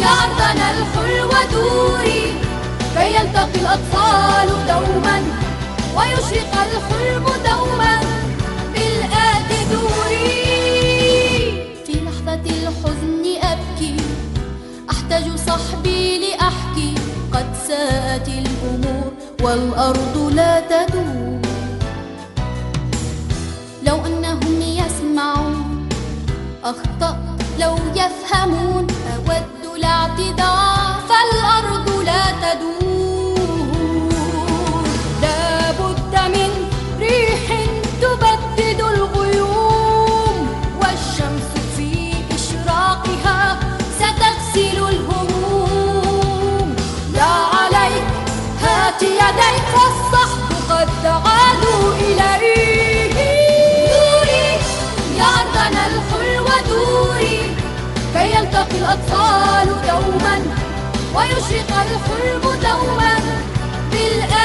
يا أرضنا الحلوة دوري كي يلتقي الأطفال دوما ويشرق الحلم دوما بالآت دوري. في لحظة الحزن أبكي أحتاج صحبي لأحكي قد ساءت الأمور والأرض لا تدور. لو أنهم يسمعون أخطأت لو يفهمون ودوري كي يلتقي الأطفال دوما ويشرق الحلم دوما بالأمان